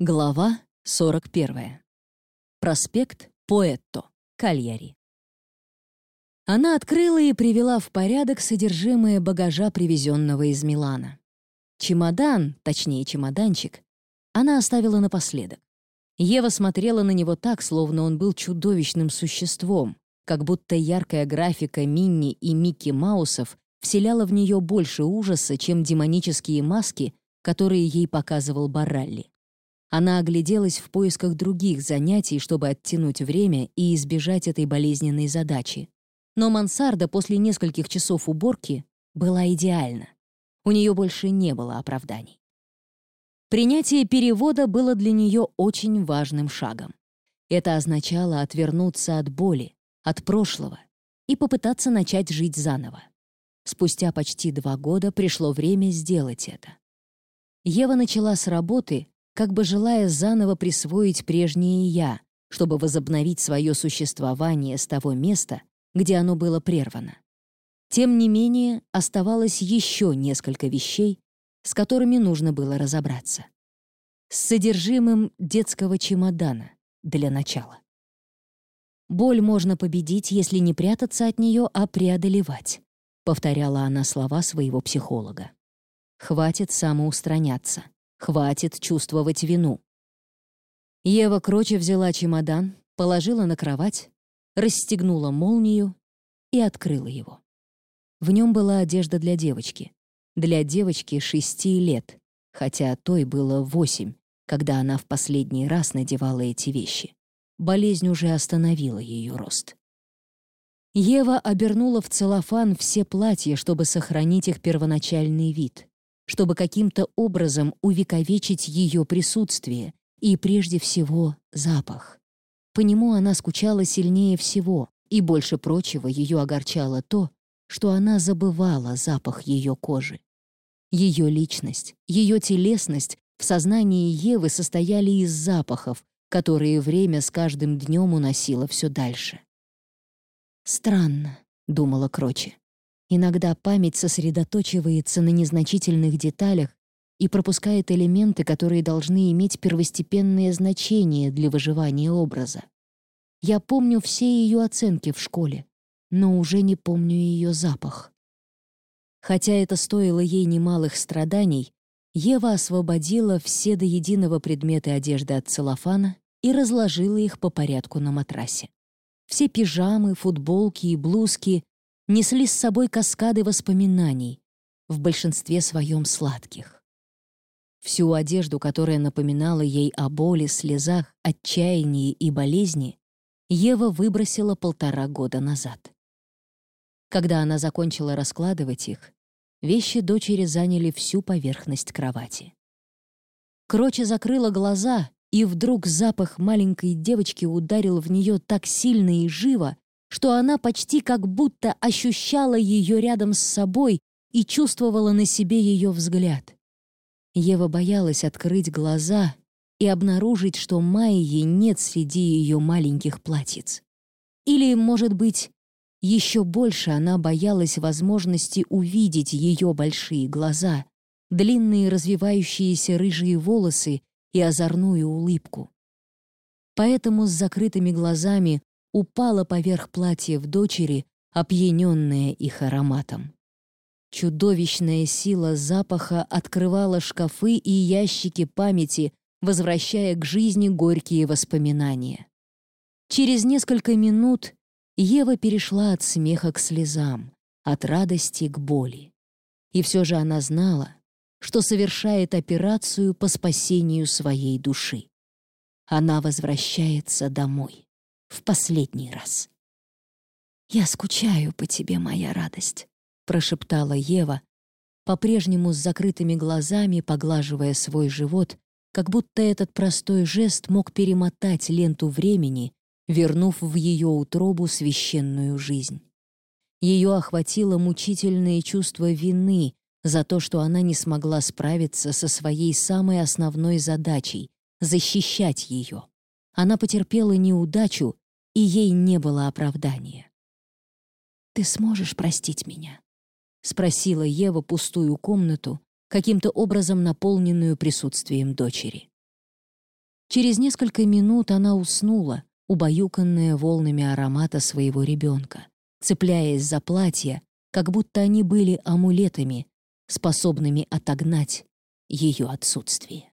Глава 41. Проспект Поэтто, Кальяри. Она открыла и привела в порядок содержимое багажа, привезенного из Милана. Чемодан, точнее чемоданчик, она оставила напоследок. Ева смотрела на него так, словно он был чудовищным существом, как будто яркая графика Минни и Микки Маусов вселяла в нее больше ужаса, чем демонические маски, которые ей показывал Баралли. Она огляделась в поисках других занятий, чтобы оттянуть время и избежать этой болезненной задачи. Но мансарда после нескольких часов уборки была идеальна. У нее больше не было оправданий. Принятие перевода было для нее очень важным шагом. Это означало отвернуться от боли, от прошлого и попытаться начать жить заново. Спустя почти два года пришло время сделать это. Ева начала с работы, как бы желая заново присвоить прежнее «я», чтобы возобновить свое существование с того места, где оно было прервано. Тем не менее, оставалось еще несколько вещей, с которыми нужно было разобраться. С содержимым детского чемодана для начала. «Боль можно победить, если не прятаться от нее, а преодолевать», повторяла она слова своего психолога. «Хватит самоустраняться. Хватит чувствовать вину. Ева Кроче взяла чемодан, положила на кровать, расстегнула молнию и открыла его. В нем была одежда для девочки. Для девочки шести лет, хотя той было восемь, когда она в последний раз надевала эти вещи. Болезнь уже остановила ее рост. Ева обернула в целлофан все платья, чтобы сохранить их первоначальный вид чтобы каким-то образом увековечить ее присутствие и, прежде всего, запах. По нему она скучала сильнее всего, и больше прочего ее огорчало то, что она забывала запах ее кожи. Ее личность, ее телесность в сознании Евы состояли из запахов, которые время с каждым днем уносило все дальше. «Странно», — думала Кроче. Иногда память сосредоточивается на незначительных деталях и пропускает элементы, которые должны иметь первостепенное значение для выживания образа. Я помню все ее оценки в школе, но уже не помню ее запах. Хотя это стоило ей немалых страданий, Ева освободила все до единого предметы одежды от целлофана и разложила их по порядку на матрасе. Все пижамы, футболки и блузки несли с собой каскады воспоминаний, в большинстве своем сладких. Всю одежду, которая напоминала ей о боли, слезах, отчаянии и болезни, Ева выбросила полтора года назад. Когда она закончила раскладывать их, вещи дочери заняли всю поверхность кровати. Кроче закрыла глаза, и вдруг запах маленькой девочки ударил в нее так сильно и живо, что она почти как будто ощущала ее рядом с собой и чувствовала на себе ее взгляд. Ева боялась открыть глаза и обнаружить, что Майи нет среди ее маленьких платьиц. Или, может быть, еще больше она боялась возможности увидеть ее большие глаза, длинные развивающиеся рыжие волосы и озорную улыбку. Поэтому с закрытыми глазами упала поверх платьев дочери, опьяненная их ароматом. Чудовищная сила запаха открывала шкафы и ящики памяти, возвращая к жизни горькие воспоминания. Через несколько минут Ева перешла от смеха к слезам, от радости к боли. И все же она знала, что совершает операцию по спасению своей души. Она возвращается домой в последний раз. «Я скучаю по тебе, моя радость», — прошептала Ева, по-прежнему с закрытыми глазами поглаживая свой живот, как будто этот простой жест мог перемотать ленту времени, вернув в ее утробу священную жизнь. Ее охватило мучительное чувство вины за то, что она не смогла справиться со своей самой основной задачей — защищать ее. Она потерпела неудачу, и ей не было оправдания. «Ты сможешь простить меня?» — спросила Ева пустую комнату, каким-то образом наполненную присутствием дочери. Через несколько минут она уснула, убаюканная волнами аромата своего ребенка, цепляясь за платье, как будто они были амулетами, способными отогнать ее отсутствие.